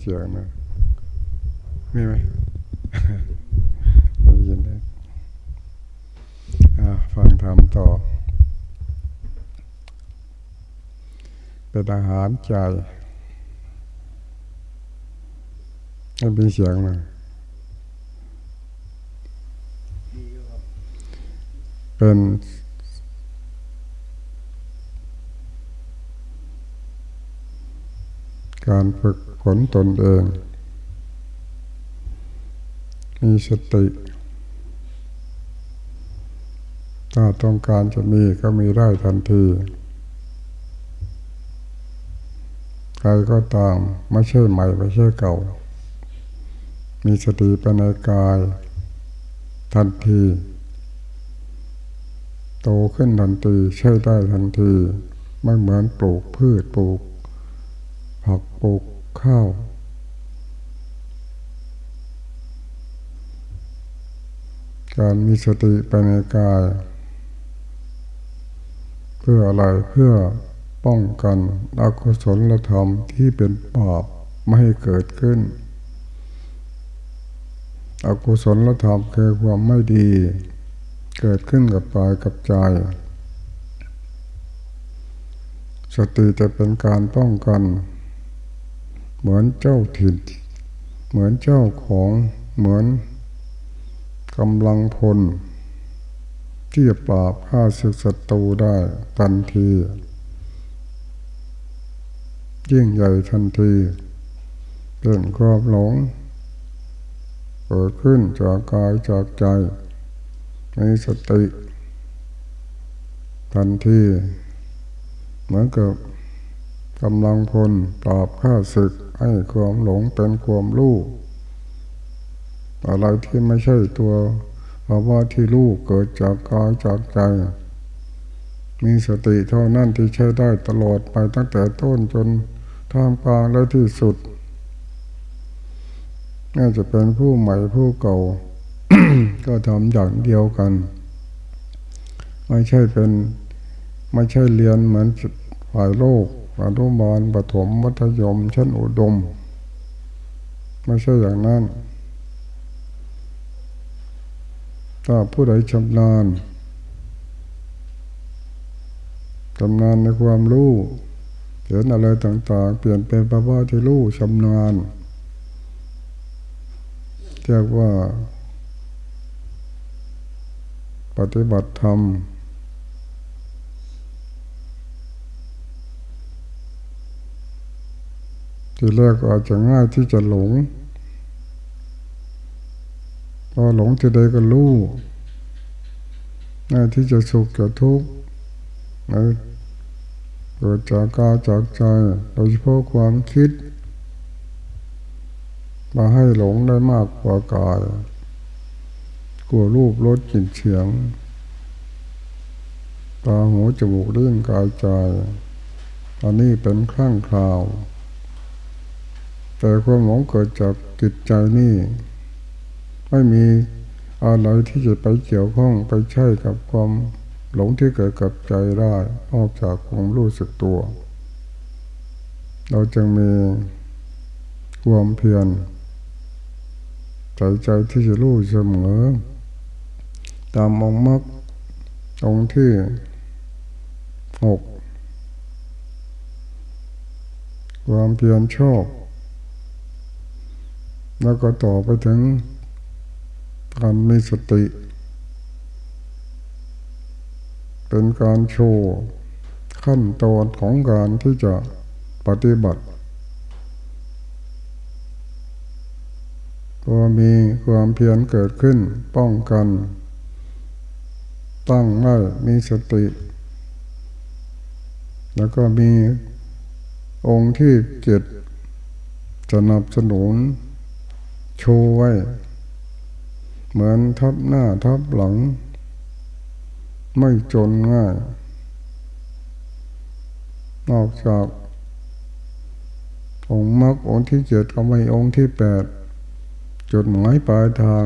เสียงนะมีไหมได้ยินได้ฟังธรรมต่อ เป็นอาหารใจให้มีเสียงมาเป็น การฝึกฝนตนเอง มีสติ ถ้าต้องการจะมีก็มีได้ทันทีใครก็ตามไม่ใช่ใหม่ไม่ใช่เก่า มีสติไปในกาย ทันที โตขึ้นทันทีใช่ได้ทันที ไม่เหมือนปลูกพืชปลูก ผักปลูกข้าวการมีสติไปในกาย เพื่ออะไรเพื่อป้องกันอกุศลธรรมที่เป็นบาปไม่ให้เกิดขึ้น อกุศลธรรมคือความไม่ดี เกิดขึ้นกับกายกับใจ สติจะเป็นการป้องกัน เหมือนเจ้าถิ่นเหมือนเจ้าของเหมือนกำลังพล ที่จะปราบฆ่าศึกศัตรูได้ทันที ยิ่งใหญ่ทันทีเป็นความหลงเกิดขึ้นจากกายจากใจในสติ ทันทีเหมือนกับกำลังพลปราบข้าศึก ให้ความหลงเป็นความรู้อะไรที่ไม่ใช่ตัวภาวะที่รู้เกิดจากกายจากใจ มีสติเท่านั้นที่ใช้ได้ตลอดไปตั้งแต่ต้นจนท่ามกลางและที่สุด น่าจะเป็นผู้ใหม่ผู้เก่า ก็ทำอย่างเดียวกัน ไม่ใช่เป็น ไม่ใช่เรียนเหมือนฝ่ายโลก อนุบาลปฐมมัธยมชั้นอุดม ไม่ใช่อย่างนั้น ถ้าผู้ใดชำนาญชำนาญในความรู้เห็นอะไรต่างๆ เปลี่ยนเป็นภาวะที่รู้ชำนาญเรียกว่า ปฏิบัติธรรม ที่แรกอาจจะง่ายที่จะหลง พอหลงทีใดก็รู้ง่ายที่จะสุขจะทุกข์เกิดจากกาจากใจโดยเฉพาะความคิด มาให้หลงได้มากกว่ากาย กลัวรูปรสกลิ่นเสียง ตาหูจมูกเรื่องกายใจอันนี้เป็นครั้งคราว แต่ความหลงเกิดจากจิตใจนี่ ไม่มีอะไรที่จะไปเกี่ยวข้องไปใช่กับความหลงที่เกิดกับใจได้ออกจากความรู้สึกตัว เราจึงมีความเพียรใจใจที่จะรู้เสมอ ตามองมักองที่หกความเพียรชอบ แล้วก็ต่อไปถึงการมีสติ เป็นการโชว์ขั้นตอนของการที่จะปฏิบัติพอมีความเพียรเกิดขึ้นป้องกัน ตั้งได้มีสติ แล้วก็มีองค์ที่เจ็ดสนับสนุน ชว์ไว้ เหมือนทับหน้าทับหลัง ไม่จนง่าย นอกจากองค์มรรคองค์ที่เจ็ดก็ไม่องค์ที่แปดจุดหมายปลายทาง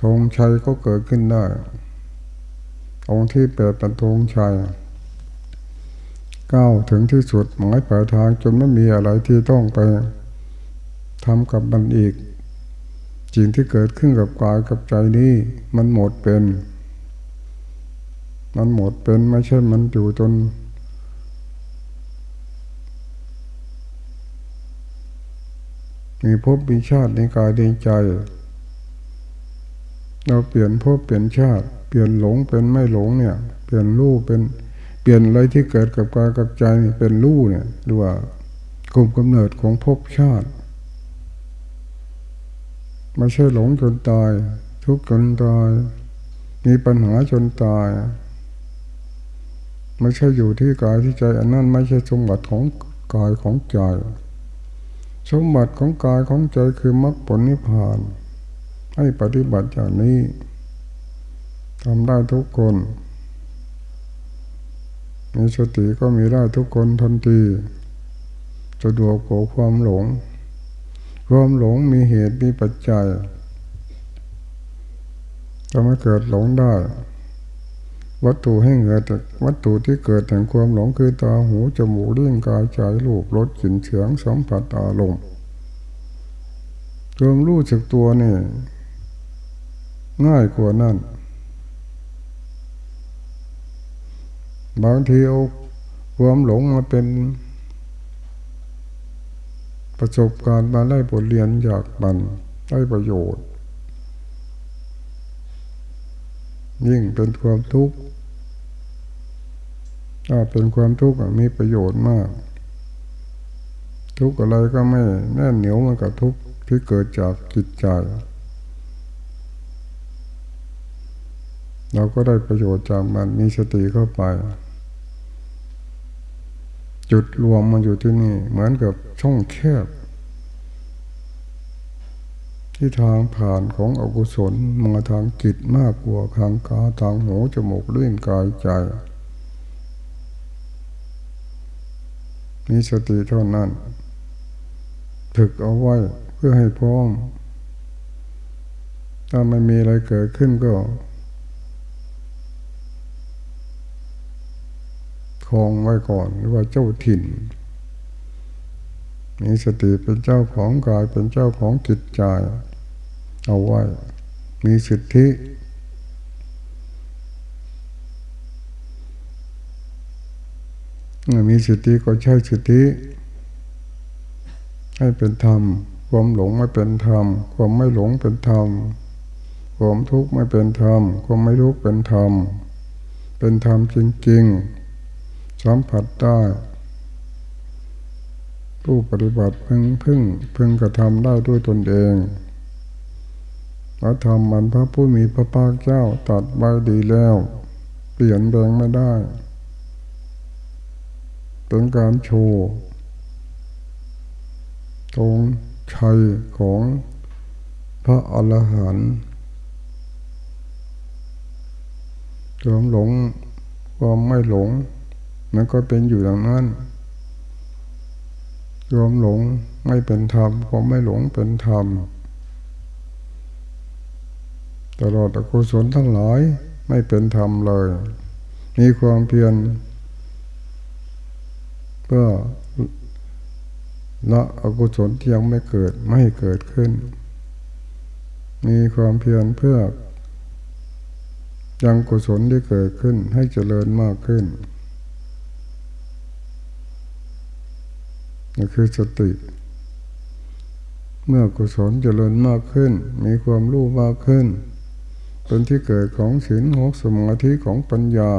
ธงชัยก็เกิดขึ้นได้องค์ที่แปดเป็นธงชัย ก้าวถึงที่สุดหมายปลายทางจนไม่มีอะไรที่ต้องไปทำกับมันอีกสิ่งที่เกิดขึ้นกับกายกับใจนี้ มันหมดเป็น มันหมดเป็นไม่ใช่มันอยู่จนมีภพมีชาติในกายในใจ เราเปลี่ยนภพเปลี่ยนชาติ เปลี่ยนหลงเป็นไม่หลงเนี่ย เปลี่ยนรูปเป็น ปลี่ยนอะไรที่เกิดกับกายกับใจเป็นรูปเนี่ยหรือว่ากลุ่มกำเนิดของภพชาติไม่ใช่หลงจนตาย ทุกข์จนตาย มีปัญหาจนตายไม่ใช่อยู่ที่กายที่ใจ อันนั้นไม่ใช่สมบัติของกายของใจสมบัติของกายของใจคือมรรคผลนิพพาน ให้ปฏิบัติอย่างนี้ทำได้ทุกคน มีสติก็มีได้ทุกคนทันทีจะดวกโกความหลง ความหลงมีเหตุมีปัจจัยทำให้เกิดหลงได้ วัตถุให้เกิดวัตถุที่เกิดแห่งความหลงคือตาหูจมูกลิ้นกายใจรูปรสกลิ่นเสียงสัมผัสอารมณ์รวมรู้จักตัวนี่ ง่ายกว่านั้น บางทีเอาความหลงมาเป็นประสบการณ์มาได้บทเรียนจากมันได้ประโยชน์ ยิ่งเป็นความทุกข์ถ้าเป็นความทุกข์มีประโยชน์มาก ทุกข์อะไรก็ไม่แน่เหนียวมันกับทุกข์ที่เกิดจากจิตใจ เราก็ได้ประโยชน์จากมันมีสติเข้าไป จุดรวมมันอยู่ที่นี่ เหมือนกับช่องแคบ ที่ทางผ่านของอกุศลมาทางจิตมากกว่าทางกาทางหูจมูกเลื่อนกายใจมีสติเท่านั้นถึกเอาไว้เพื่อให้พร้อม ถ้าไม่มีอะไรเกิดขึ้นก็ คลองไว้ก่อนหรือว่าเจ้าถิ่น มีสติเป็นเจ้าของกายเป็นเจ้าของจิตใจเอาไว้ มีสิทธิ มีสติก็ใช้สติให้เป็นธรรม ความหลงไม่เป็นธรรม ความไม่หลงเป็นธรรม ความทุกข์ไม่เป็นธรรม ความไม่ทุกข์เป็นธรรม เป็นธรรมจริง ๆ สัมผัสได้ผู้ปฏิบัติพึ่งพึ่งพึ่งกระทำได้ด้วยตนเองพระธรรมมันพระผู้มีพระภาคเจ้าตัดไว้ดีแล้ว เปลี่ยนแปลงไม่ได้เป็นการโชว์ตรงชัยของพระอรหันต์ความหลงความไม่หลง มันก็เป็นอยู่อย่างนั้นควมหลงไม่เป็นธรรมความไม่หลงเป็นธรรมตลอดอกุศลทั้งหลายไม่เป็นธรรมเลย มีความเพียรเพื่อละอกุศลที่ยังไม่เกิดไม่เกิดขึ้น มีความเพียรเพื่อยังกุศลที่เกิดขึ้นให้เจริญมากขึ้น นี่คือสติ เมื่อกุศลเจริญมากขึ้น มีความรู้มากขึ้น เป็นที่เกิดของศีลของสมาธิของปัญญา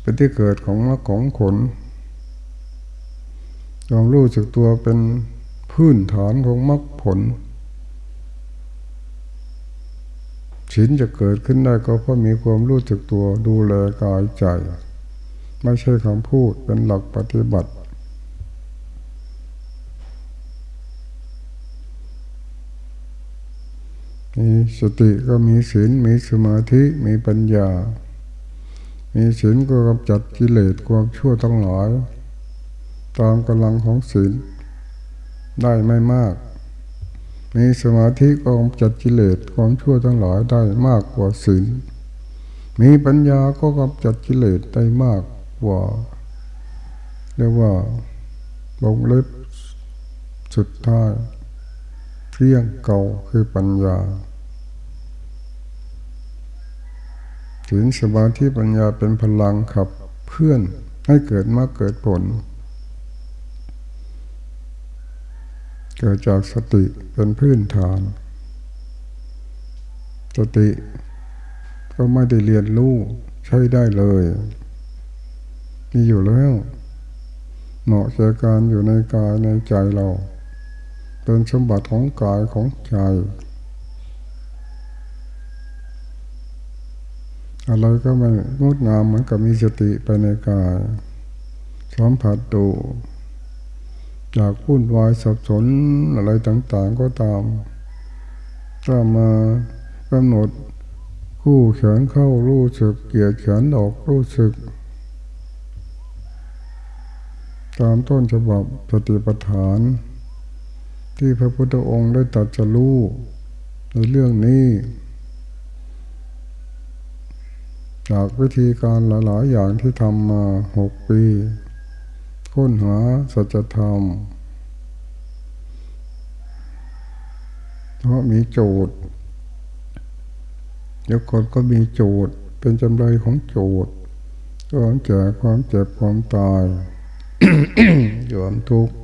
เป็นที่เกิดของมรรคของผลความรู้สึกตัวเป็นพื้นฐานของมรรคผลศีลจะเกิดขึ้นได้ก็เพราะมีความรู้สึกตัวดูแลกายใจ ไม่ใช่คำพูดเป็นหลักปฏิบัติ มีสติก็มีศีลมีสมาธิมีปัญญา มีศีลก็กำจัดกิเลสความชั่วทั้งหลาย ตามกำลังของศีลได้ไม่มาก มีสมาธิก็กำจัดกิเลสความชั่วทั้งหลายได้มากกว่าศีลมีปัญญาก็กำจัดกิเลสได้มากกว่าเรียกว่าลงเล็บสุดท้าย เพียงเก่าคือปัญญาถึงสมาธิปัญญาเป็นพลังขับเพื่อนให้เกิดมาเกิดผล เกิดจากสติเป็นพื้นฐาน สติก็ไม่ได้เรียนรู้ใช้ได้เลย มีอยู่แล้ว เหมาะแก่การอยู่ในกายในใจเรา เป็นสมบัติของกายของใจอะไรก็ไม่งดงามเหมือนกับมีสติไปในกายสัมผัสดูจากพุ่นวายสับสนอะไรต่าง ๆ ก็ตามถ้ามากำหนดคู่เขียนเข้ารู้สึก เกียดเขียนออกรู้สึก ตามต้นฉบับสติปัฏฐาน ที่พระพุทธองค์ได้ตัดจะรู้ในเรื่องนี้ จากวิธีการหลาย ๆ อย่างที่ทำมาหกปีค้นหาสัจธรรม เพราะมีโจทย์เดี๋ยวคนก็มีโจทย์เป็นจำเลยของโจทย์ความเจ็บความเจ็บความตายยอมทุกข์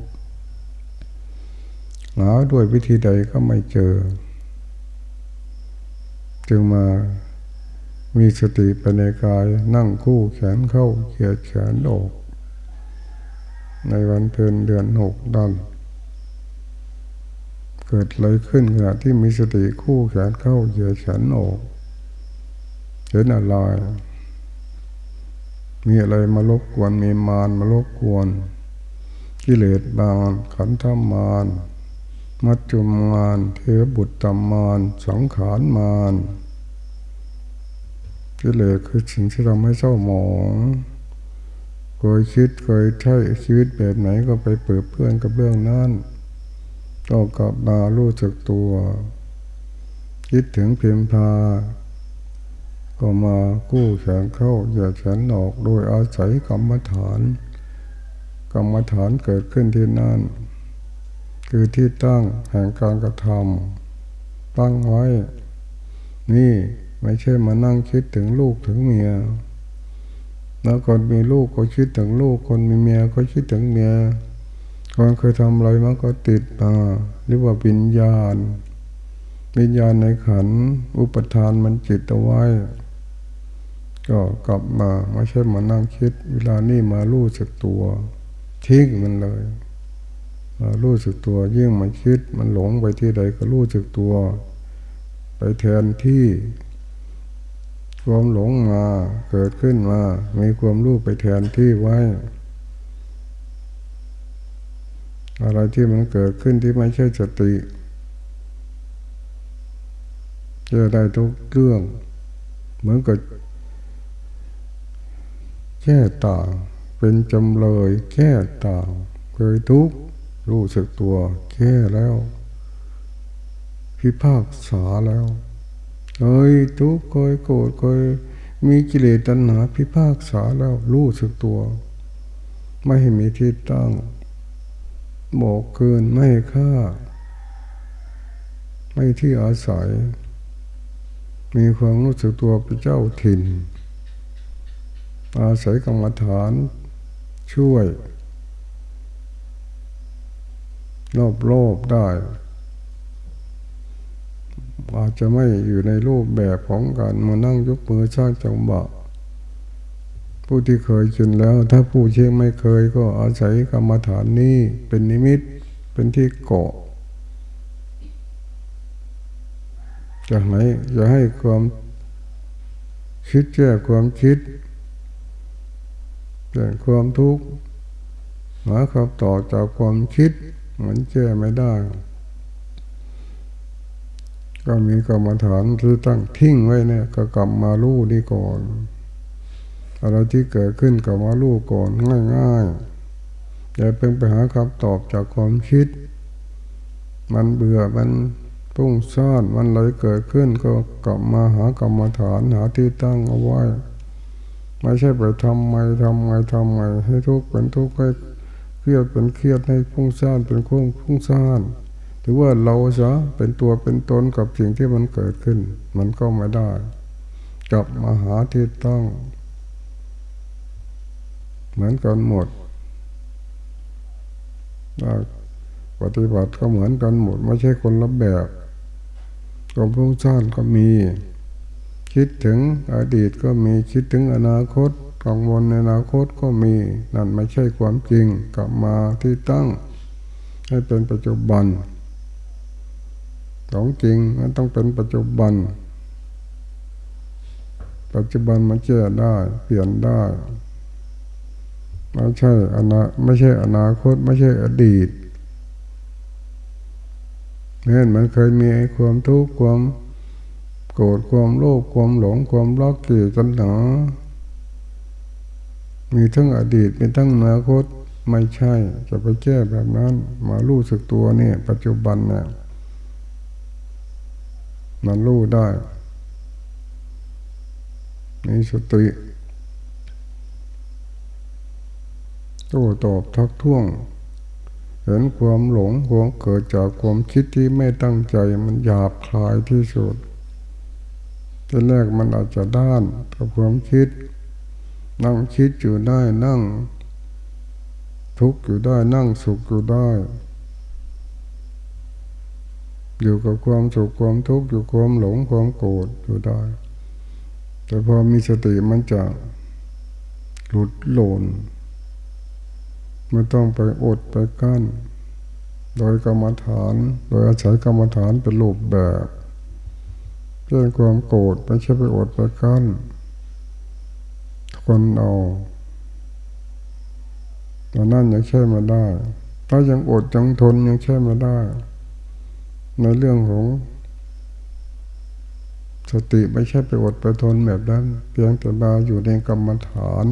หาด้วยวิธีใดก็ไม่เจอ จึงมามีสติไปในกายนั่งคู่แขนเข้าเขียดแขนออก ในวันเพ็ญเดือนหกดันเกิดอะไรขึ้นขณะที่มีสติคู่แขนเข้าเขียดแขนออกเห็นอะไรมีอะไรมาลบกวนมีมารมาลบกวนกิเลสบางขันธมาร มัจจุมารเทวบุตรตมารสังขารมารกิเลสคือสิ่งที่เราไม่เศร้าหมองเคยคิดเคยใช้ชีวิตแบบไหนก็ไปเปิดเพื่อนกับเรื่องนั้นก็กลับมารู้จักตัว คิดถึงเพียงพา ก็มากู้แขนเข้าอย่าแขนออกโดยอาศัยกรรมฐาน กรรมฐานเกิดขึ้นที่นั่น คือที่ตั้งแห่งการกระทำตั้งไว้ นี่ไม่ใช่มานั่งคิดถึงลูกถึงเมีย แล้วคนมีลูกก็คิดถึงลูก คนมีเมียก็คิดถึงเมีย คนเคยทำอะไรมันก็ติดมาเรียกว่าวิญญาณ วิญญาณในขัน อุปทานมันจิตเอาไว้ ก็กลับมาไม่ใช่มานั่งคิด เวลานี่มารู้สึกตัวทิ้งมันเลย รู้สึกตัวยิ่งมันคิดมันหลงไปที่ใดก็รู้สึกตัว ไปแทนที่ความหลงมาเกิดขึ้นมา มีความรู้ไปแทนที่ไว้ อะไรที่มันเกิดขึ้นที่ไม่ใช่สติจะได้ทุกเรื่อง เหมือนกับแค่ต่างเป็นจำเลยแค่ต่างเคยทุก รู้สึกตัว แค่แล้ว พิพากษาแล้วเคยทุกข์เคยโกรธเคยมีกิเลสตัณหาพิพากษาแล้ว รู้สึกตัว ไม่ให้มีที่ตั้งบอกเกินไม่ให้ฆ่า ไม่ที่อาศัย มีความรู้สึกตัวเป็นเจ้าถิ่น อาศัยกรรมฐานช่วย รอบๆได้ อาจจะไม่อยู่ในรูปแบบของการมานั่งยกมือสร้างจังหวะผู้ที่เคยชินแล้ว ถ้าผู้เชื่อไม่เคยก็อาศัยกรรมฐานนี้เป็นนิมิตเป็นที่เกาะจะไหนจะให้ความคิดแก้ความคิดแก้ความทุกข์หาคำตอบจากความคิด มือนแก้ไม่ได้ ก็มีกรรมฐานที่ตั้งทิ้งไว้เนี่ย ก็กลับมาลู่นี่ก่อนอะไรที่เกิดขึ้นกับมาลู่ก่อนง่ายๆอย่าเพิ่งไปหาคำตอบจากความคิด มันเบื่อมันปุ้งซ่านมันเลยเกิดขึ้นก็กลับมาหากรรมฐานหาที่ตั้งเอาไว้ ไม่ใช่ไปทำไมทำไมทำไมให้ทุกข์เป็นทุกข์ให้เค รียดเป็นเครียดให้พุ่งซ่านเป็นพุ่งพุ่งซ่านถือว่าเราจะเป็นตัวเป็นตนกับสิ่งที่มันเกิดขึ้น มันก็ไม่ได้กลับมาหาที่ต้อง เหมือนกันหมดปฏิบัติก็เหมือนกันหมด ไม่ใช่คนละแบบความพุ่งซ่านก็มี คิดถึงอดีตก็มีคิดถึงอนาคต กังวลในอนาคตก็มี นั่นไม่ใช่ความจริงกลับมาที่ตั้ง ให้เป็นปัจจุบันของจริงมันต้องเป็นปัจจุบัน ปัจจุบันมันเจอได้ เปลี่ยนได้ไม่ใช่อนาไม่ใช่อนาคต ไม่ใช่อดีตเห็นมันเคยมีความทุกข์ความโกรธความโลภความหลงความรักเกลียดกันหนา มีทั้งอดีตมีทั้งอนาคตไม่ใช่ จะไปแก้แบบนั้น มารู้สึกตัวเนี่ย ปัจจุบันเนี่ยมันรู้ได้มีสติโต้ตอบทักท้วง เห็นความหลงความเกิดจากความคิดที่ไม่ตั้งใจมันหยาบคลายที่สุดทีแรกมันอาจจะด้านกับความคิด นั่งคิดอยู่ได้นั่ง ทุกข์อยู่ได้นั่งสุขอยู่ได้ อยู่กับความสุขความทุกข์อยู่ความหลงความโกรธอยู่ได้ แต่พอมีสติมันจะหลุดหล่นไม่ต้องไปอดไปกั้น โดยกรรมฐาน โดยอาศัยกรรมฐานเป็นรูปแบบเรื่องความโกรธไม่ใช่ไปอดไปกั้น คนเอาตอนนั้นยังใช่มาได้ ถ้ายังอดยังทนยังใช่มาได้ ในเรื่องของ สติไม่ใช่ไปอดไปทนแบบนั้น เพียงแต่มาอยู่ในกรรมฐาน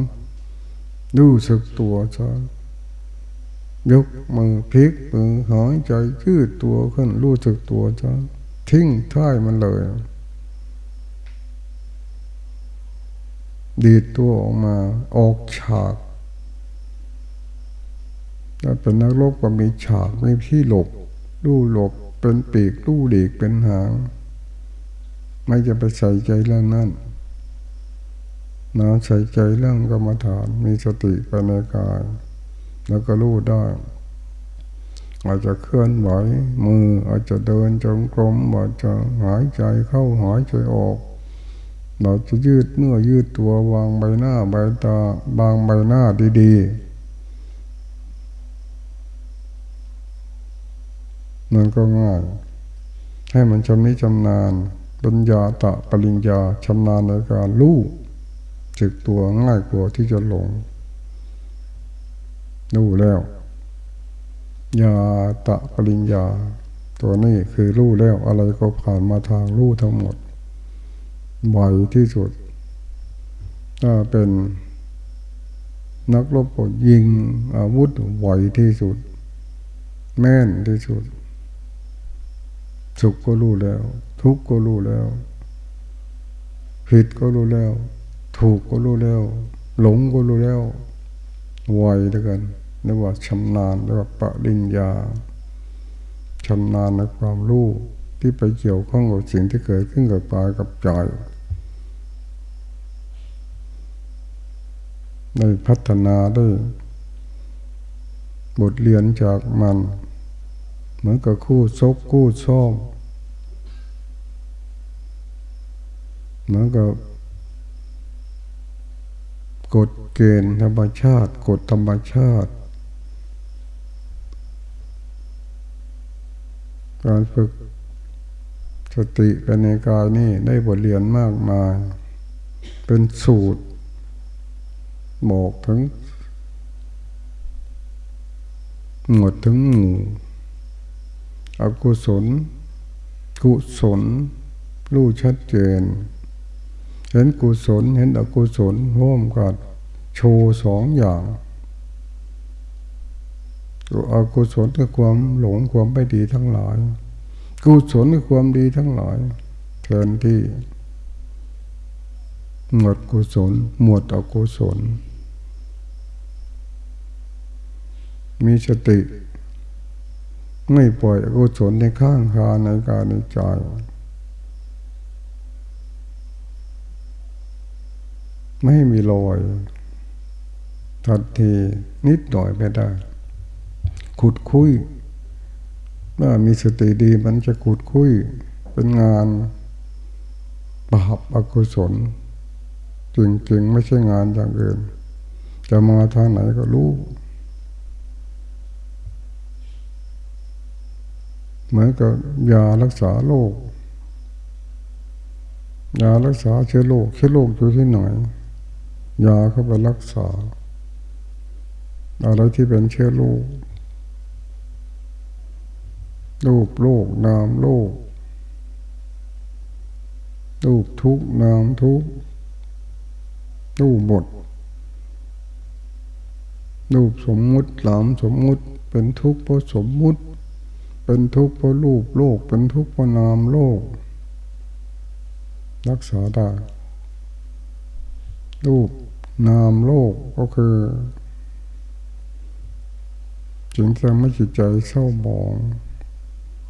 รู้สึกตัวซะยกมือพลิกมือหายใจยืดตัวขึ้นรู้สึกตัวซะทิ้งท้ายมันเลย ดีดตัวออกมาออกฉากถ้าเป็นนักรบก็มีฉากมีที่หลบรู้หลบเป็นปีกลู่หลีกเป็นหาง ไม่จะไปใส่ใจเรื่องนั้นนะใส่ใจเรื่องกรรมฐานมีสติไปในกาย แล้วก็รู้ได้อาจจะเคลื่อนไหวมืออาจจะเดินจงกรมอาจจะหายใจเข้าหายใจออก เราจะยืดเนื้อยืดตัววางใบหน้าใบตาบางใบหน้าดีๆมันก็ง่ายให้มันชำนิชำนาญปัญญาตะปริญญาชำนาญในการรู้จึกตัวง่ายกว่าที่จะหลงรู้แล้วยาตะปริญญา ตัวนี้คือรู้แล้วอะไรก็ผ่านมาทางรู้ทั้งหมด ไวที่สุด ถ้าเป็นนักรบก็ยิงอาวุธไวที่สุด แม่นที่สุด สุขก็รู้แล้ว ทุกข์ก็รู้แล้ว ผิดก็รู้แล้ว ถูกก็รู้แล้ว หลงก็รู้แล้วไวด้วยกันเรียกว่าชำนาญเรียกว่าปริญญาชำนาญในความรู้ ที่ไปเกี่ยวข้องกับสิ่งที่เกิดขึ้นกับกายกับใจได้พัฒนาได้บทเรียนจากมัน เหมือนกับคู่ซบคู่ซ่อมเหมือนกับกฎเกณฑ์ธรรมชาติกฎธรรมชาติ การฝึก สติไปในกายนี่ได้บทเรียนมากมาย เป็นสูตรบอกถึงหมดถึงหมู่อกุศล กุศล รู้ชัดเจน เห็นกุศลเห็นอกุศลร่วมกันโชว์สองอย่างอกุศลคือความหลงความไม่ดีทั้งหลาย กุศลคือความดีทั้งหลายแทนที่ หมวดกุศล หมวดอกุศล มีสติ ไม่ปล่อยอกุศลในข้างคาในกายในใจไม่มีรอยทันทีนิดหน่อยไม่ได้ ขุดคุย เมื่อมีสติดีมันจะขุดคุยเป็นงานบาปอกุศลจริงๆ ไม่ใช่งานอย่างอื่น จะมาทางไหนก็รู้เหมือนกับยารักษาโรคยารักษาเชื้อโรคเชื้อโรคอยู่ที่ไหนยาเข้าไปรักษาอะไรที่เป็นเชื้อโรค รูปโลกนามโลกรูปทุกนามทุกรูปบทรูปสมมุติหลามสมมุติ เป็นทุกข์เพราะสมมุติ เป็นทุกข์เพราะรูปโลก เป็นทุกข์เพราะนามโลก รักษาได้รูปนามโลกก็คือจึงจะไม่จิตใจเศร้าหมอง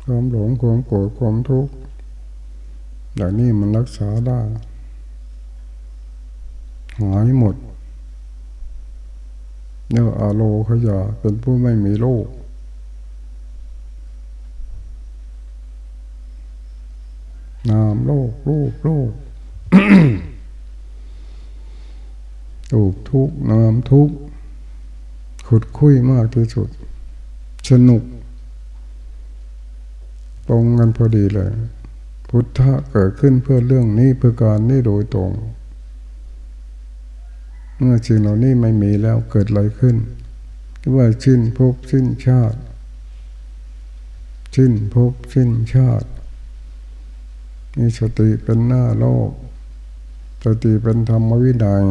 ความหลงความโกรธความทุกข์อย่างนี้มันรักษาได้หายหมดเนื้ออาโลขยะเป็นผู้ไม่มีโลกนามโลกรูปโลกรูปทุกนามทุกขุดคุยมากที่สุด สนุก ตรงกันพอดีเลย พุทธะเกิดขึ้นเพื่อเรื่องนี้เพื่อการนี้โดยตรง เมื่อสิ่งเหล่านี้ไม่มีแล้วเกิดอะไรขึ้นว่าชิ้นภพสิ้นชาติชิ้นภพสิ้นชาติมีสติเป็นหน้าโลก สติเป็นธรรมวินัย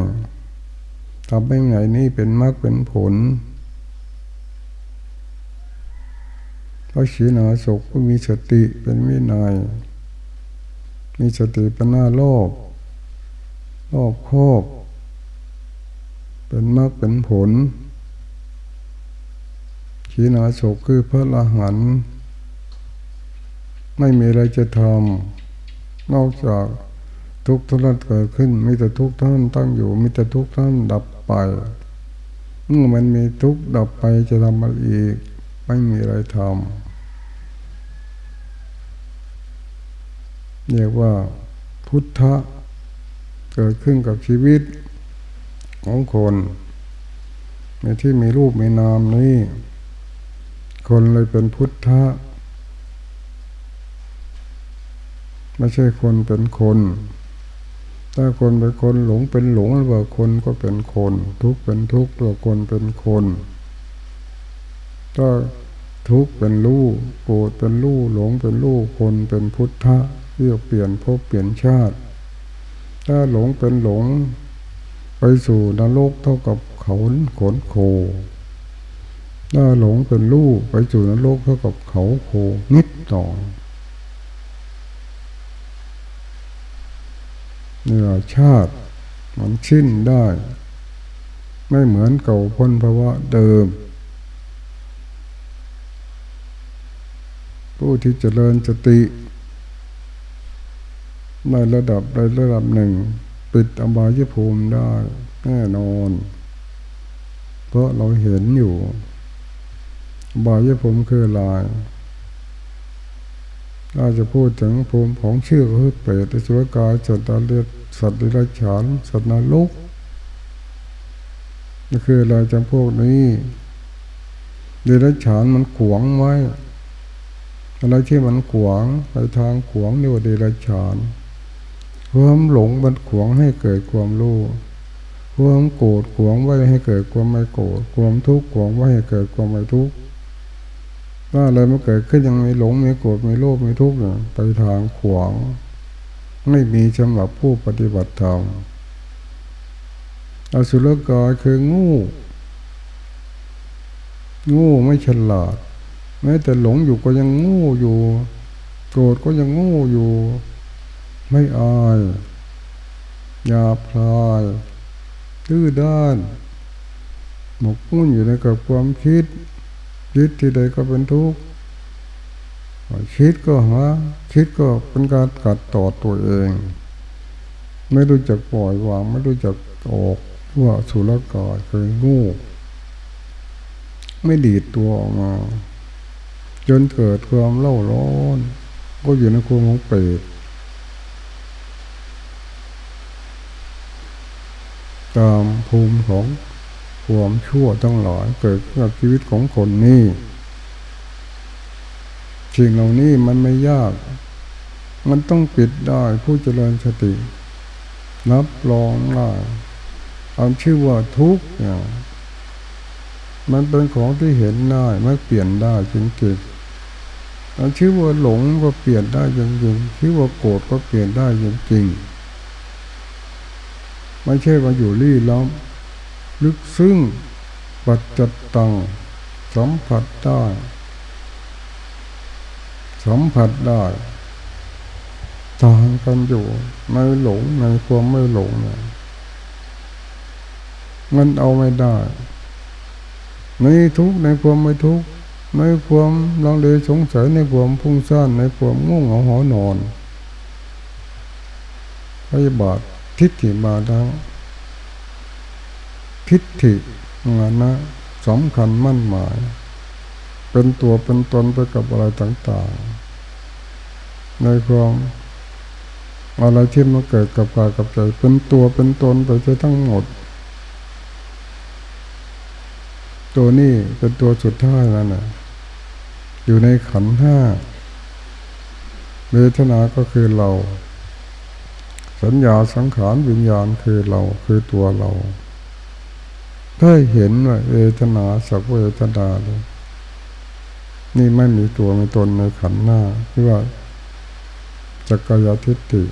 ทำให้ไงนี่เป็นมรรคเป็นผลพ ระชีนาศกก็มีสติเป็นวินัย มีสติเป็นหน้าโลกรอบครอบเป็นมรรคเป็นผลชีนาศกคือพระละหัน ไม่มีอะไรจะทำนอกจากทุกทุกท่านเกิดขึ้นมีแต่ทุกข์ท่านตั้งอยู่มีแต่ทุกข์ท่านดับไปเมื่อมันมีทุกข์ดับไปจะทำอะไรอีก ไม่มีอะไรทำ เรียกว่าพุทธะเกิดขึ้นกับชีวิตของคนในที่มีรูปมีนามนี้ คนเลยเป็นพุทธะไม่ใช่คนเป็นคน ถ้าคนเป็นคนหลงเป็นหลงหรือว่าคนก็เป็นคน ทุกเป็นทุกตัวคนเป็นคนถ้าทุกเป็นลูกโกรธเป็นลูกหลงเป็นลูกคนเป็นพุทธะ เรียกเปลี่ยนภพเปลี่ยนชาติ ถ้าหลงเป็นหลง ไปสู่นรกเท่ากับขาขนโค ถ้าหลงเป็นลูกไปสู่นรกเท่ากับเขาโคนิดต่อเนื้อชาติมันชิ้นได้ ไม่เหมือนเก่าพ้นภาวะเดิม ผู้ที่เจริญสติ ในระดับในระดับหนึ่ง ปิดอบายภูมิได้แน่นอน เพราะเราเห็นอยู่อบายภูมิคือลายถ้าจะพูดถึงภูมิของชื่อคือเปรตสุรกายสัตว์เลือดสัตว์ดิรัจฉานสัตว์นรกนี่คืออะไรจำพวกนี้ดิรัจฉานมันขวงไว้อะไรที่มันขวางไปทางขวงเรียกว่าดิรัจฉาน ความหลงมันขวงให้เกิดความรู้ความโกรธขวงไว้ให้เกิดความไม่โกรธความทุกข์ขวงไว้ให้เกิดความไม่ทุกข์ถ้าอะไรมันเกิดขึ้นยังไม่หลงไม่โกรธไม่โลภไม่ทุกข์ไปทางขวางไม่มีสำหรับผู้ปฏิบัติธรรมอสุรกายคืองูงูไม่ฉลาดแม้แต่หลงอยู่ก็ยังงูอยู่ โกรธก็ยังงูอยู่ ไม่อายหยาบคลายดื้อด้านหมกมุ่นอยู่ในกับความคิด คิดที่ใดก็เป็นทุกข์คิดก็หาคิดก็เป็นการกัดต่อตัวเอง ไม่รู้จักปล่อยวาง ไม่รู้จักออกว่าสุรกายเคยงูไม่ดีดตัวออกมา จนเกิดความเล่าร้อน ก็อยู่ในความของเปรต ตามภูมิของความชั่วทั้งหลายเกิดขึ้นกับชีวิตของคนนี้สิ่งเหล่านี้มันไม่ยาก มันต้องปิดได้ผู้เจริญสติ รับรองได้เอาชื่อว่าทุกข์มันเป็นของที่เห็นได้ไม่เปลี่ยนได้จริงๆเอาชื่อว่าหลงก็เปลี่ยนได้จริงๆชื่อว่าโกรธก็เปลี่ยนได้จริงๆ ไม่ใช่ว่าอยู่รี่ล้อมลึกซึ้งปัจจตังสัมผัสได้สัมผัสได้ต่างกันอยู่ในหลงในความไม่หลงเนี่ยมันเอาไม่ได้ ในทุกในความไม่ทุกในความลังเลสงสัยในความพุ่งซ่านในความง่วงเหงาหอนอนพยาบาท ทิฏฐิมาทั้งทิฏฐิงานะสำคัญมั่นหมาย เป็นตัวเป็นตนไปกับอะไรต่างๆ ในความอะไรที่มาเกิดกับกายกับใจ เป็นตัวเป็นตนไปจะทั้งหมด ตัวนี้เป็นตัวสุดท้ายนั่นแหละอยู่ในขันห้าเวทนาก็คือเรา สัญญาสังขารวิญญาณคือเราคือตัวเราถ้เห็นว่าเวทนาสักเวทนาเลยนี่ไม่มีตัวมีตนในขันหน้าที่ว่าจักรยทิฏฐิ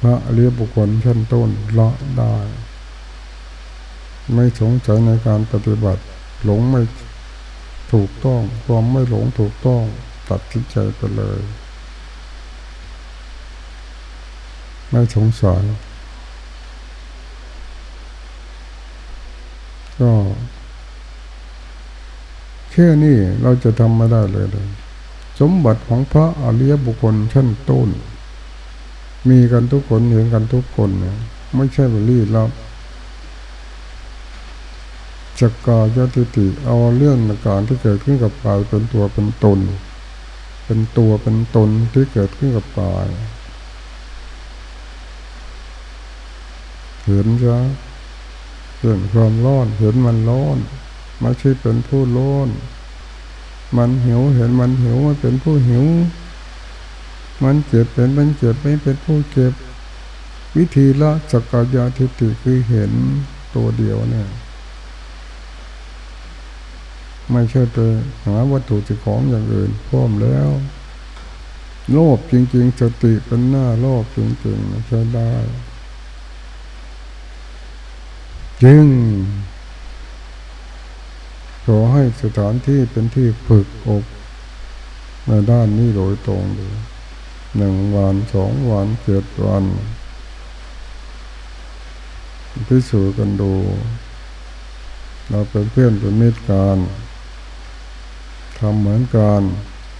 พระเรียบุคคลชั้นต้นละได้ ไม่สงสัยในการปฏิบัติ หลงไม่ถูกต้องความไม่หลงถูกต้องตัดสินใจไปเลย ไม่สงสัยก็แค่นี้เราจะทำไม่ได้เลยเลย สมบัติของพระอริยบุคคลชั้นต้น มีกันทุกคนเห็นกันทุกคนเนี่ยไม่ใช่บรีลับจักกายติติเอาเรื่องการที่เกิดขึ้นกับกายเป็นตัวเป็นตน เป็นตัวเป็นตนที่เกิดขึ้นกับกาย เห็นจ้ะเห็นความร้อนเห็นมันร้อนไม่ใช่เป็นผู้ร้อนมันหิวเห็นมันหิวมันเป็นผู้หิว มันเจ็บเป็นมันเจ็บไม่เป็นผู้เจ็บ วิธีละจักรยาทิฏฐิคือเห็นตัวเดียวเนี่ย ไม่ใช่ไปหาวัตถุสิ่งของอย่างอื่นพร้อมแล้วโลภจริง ๆ สติเป็นหน้าโลภจริงๆใช้ได้ จึงขอให้สถานที่เป็นที่ฝึกอบในด้านนี้โดยตรงเลยหนึ่งวันสองวันเจ็ดวันพิสูจน์กันดู เราเป็นเพื่อนเป็นมิตรกันทำเหมือนกัน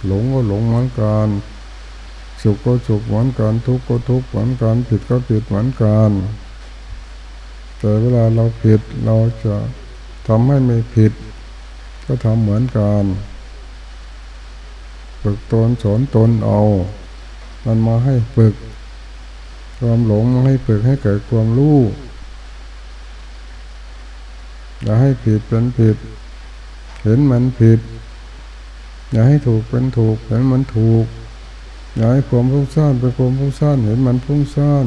หลงก็หลงเหมือนกันสุขก็สุขเหมือนกันทุกข์ก็ทุกข์เหมือนกันผิดก็ผิดเหมือนกัน แต่เวลาเราผิดเราจะทำให้ไม่ผิด ก็ทำเหมือนกันฝึกตนสอนตนเอา มันมาให้ฝึก ความหลงมาให้ฝึกให้เกิดความรู้อย่าให้ผิดเป็นผิด เห็นมันผิด อย่าให้ถูกเป็นถูก เห็นมันถูก อย่าให้ความฟุ้งซ่านเป็นความฟุ้งซ่าน เห็นมันฟุ้งซ่าน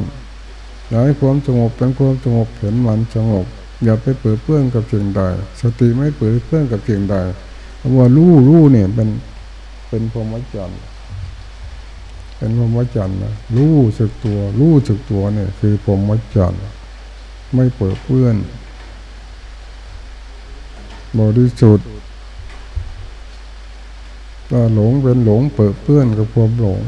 อยากให้ความสงบเป็นความสงบเห็นมันสงบ อย่าไปเปิดเพื่อนกับสิ่งใดสติไม่เปิดเพื่อนกับสิ่งใดว่ารู้รู้เนี่ยเป็นเป็นพรหมจรรย์เป็นพรหมจรรย์นะรู้สึกตัวรู้สึกตัวเนี่ย คือพรหมจรรย์ไม่เปิดเพื่อนบริสุทธิ์ถ้าหลงเป็นหลงเปิดเพื่อนกับความหลง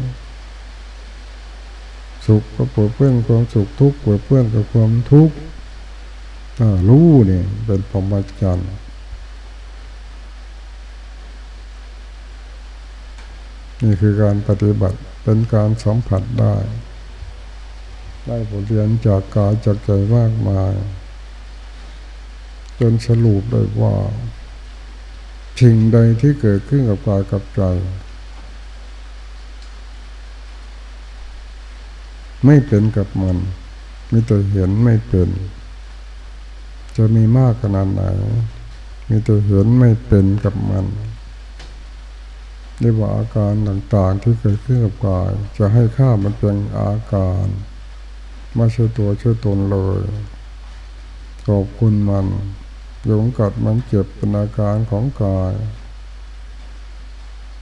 สุขก็ปวดเพื่อนความสุขทุกข์ปวดเพื่อนกับความทุกข์รู้เนี่ยเป็นพรหมจรรย์นี่คือการปฏิบัติเป็นการสัมผัสได้ ได้บทเรียนจากกายจากใจมากมาย จนสรุปได้ว่าสิ่งใดที่เกิดขึ้นกับกายกับใจ ไม่เป็นกับมันมีแต่เห็นไม่เป็น จะมีมากขนาดไหนมีแต่เห็นไม่เป็นกับมันเรียกว่าอาการต่างๆที่เกิดขึ้นกับกาย จะให้ค่ามันเป็นอาการไม่ใช่ตัวช่วยตนเลยขอบคุณมันยงกัดมันเจ็บเป็นอาการของกาย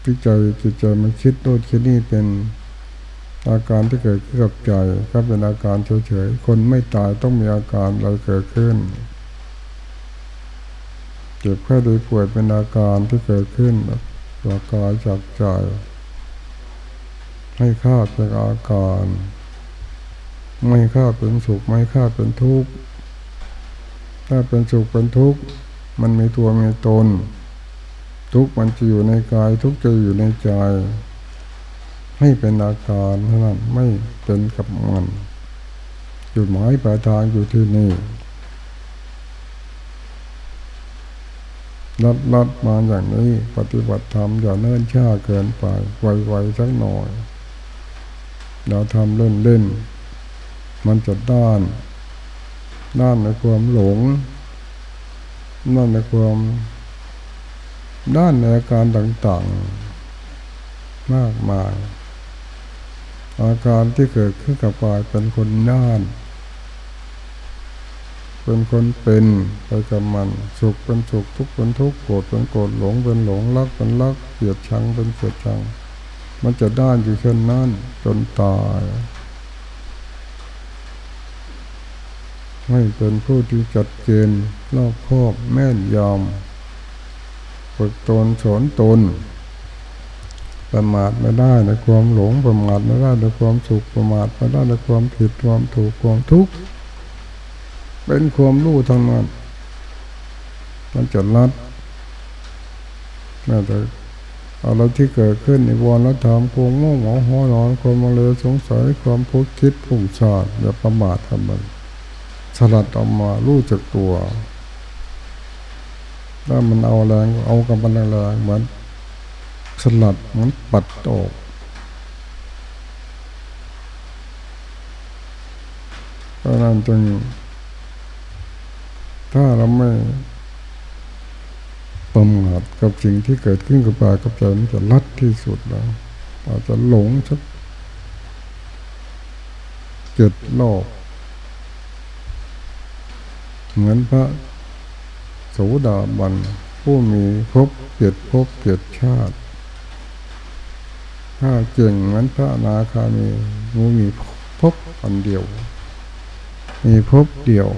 จิตใจจิตใจมันคิดโน่นคิดนี่เป็น อาการที่เกิดขึ้นกับใจก็เป็นอาการเฉยๆ คนไม่ตายต้องมีอาการอะไรเกิดขึ้น เจ็บแค่โดยป่วยเป็นอาการที่เกิดขึ้นจากกายจากใจ ให้ค่าเป็นอาการ ไม่ค่าเป็นสุขไม่ค่าเป็นทุกข์ ถ้าเป็นสุขเป็นทุกข์มันมีตัวมีตน ทุกข์มันจะอยู่ในกายทุกข์จะอยู่ในใจ ให้เป็นอาการเท่านั้นไม่เป็นกับมันจุดหมายปลายทางอยู่ที่นี่รัดรัดมาอย่างนี้ ปฏิบัติธรรมอย่าเนิ่นช้าเกินไปไวๆสักหน่อยเราทำเล่นเล่นมันจะด้าน ด้านในความหลง ด้านในความ ด้านในอาการต่างๆ มากมาย อาการที่เกิดขึ้นกับกายเป็นคนด้าน เป็นคนเป็นไปกับมันสุขเป็นสุขทุกข์เป็นทุกข์โกรธเป็นโกรธหลงเป็นหลงรักเป็นรักเกลียดชังเป็นเกลียดชัง มันจะด้านอยู่เช่นนั้นจนตายให้เป็นผู้ที่จัดเกณฑ์รอบคอบแม่นยำฝึกตนสอนตน ประมาทไม่ได้ในความหลงประมาทไม่ได้ในความสุขประมาทไม่ได้ในความผิดความถูกความทุกข์เป็นความรู้ทั้งนั้นมันจะรัดแม้แต่อะไรที่เกิดขึ้นในวันละธรรมความโง่หมอหอนอนความมาเลยสงสัยความพุกคิดผุ่งชาดอย่าประมาททำมันสลัดออกมารู้จักตัว ถ้ามันเอาแรงเอากำลังแรงเหมือน สลัดมันปัดออกเพราะนั้นจึงถ้าเราไม่ประมาทกับสิ่งที่เกิดขึ้นกับปายกับใจมันจะลัดที่สุดแล้วอาจจะหลงสักเจ็ดโลกเหมือนพระโสดาบันผู้มีภพเกียรติภพเกียรติชาติ ถ้าเก่งเหมือนพระนาคามีมูมีภพอันเดียว มีภพเดียว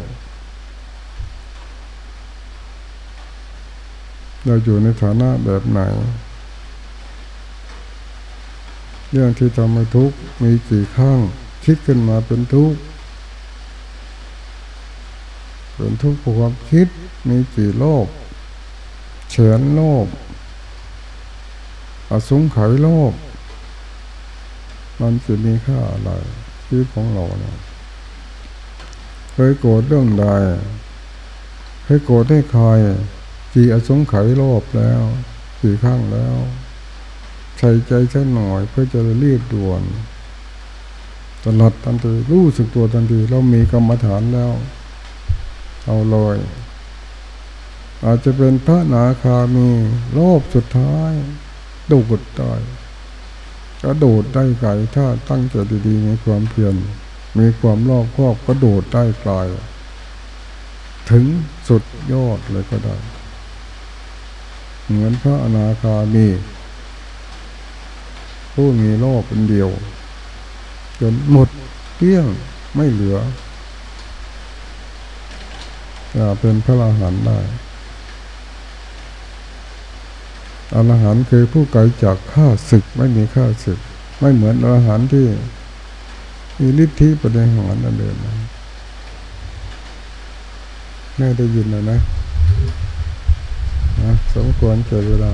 เราอยู่ในฐานะแบบไหน เรื่องที่ทำให้ทุกข์มีกี่ข้างคิดขึ้นมาเป็นทุกข์เป็นทุกข์ความคิดมีกี่โลกเฉินโลกอสุงไขโลก มันจะมีค่าอะไรชีวิตของเราเนี่ยเคยโกรธเรื่องใดเคยโกรธให้ใครกี่อสงไขยรอบแล้วกี่ข้างแล้ว ใส่ใจสักหน่อยเพื่อจะรีบด่วนตลอดทันทีรู้สึกตัวทันทีเรามีกรรมฐานแล้ว เอาลอย อาจจะเป็นพระนาคามีรอบสุดท้ายดูดได้ ก็โดดได้ไกลถ้าตั้งใจดีๆมีความเพียรมีความรอบครอบก็โดดได้ไกลถึงสุดยอดเลยก็ได้ เหมือนพระอนาคามีผู้มีโลกเป็นเดียว จนหมดเกี้ยงไม่เหลือจะเป็นพระอรหันต์ได้ อรหันต์คือผู้ไกลจากข้าศึกไม่มีข้าศึก ไม่เหมือนอรหันต์ที่มีฤทธิปฏิหารนั่นเดินนะแม่ได้ยินแล้วนะนะสมควรเกิดเวลา